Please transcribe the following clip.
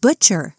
butcher.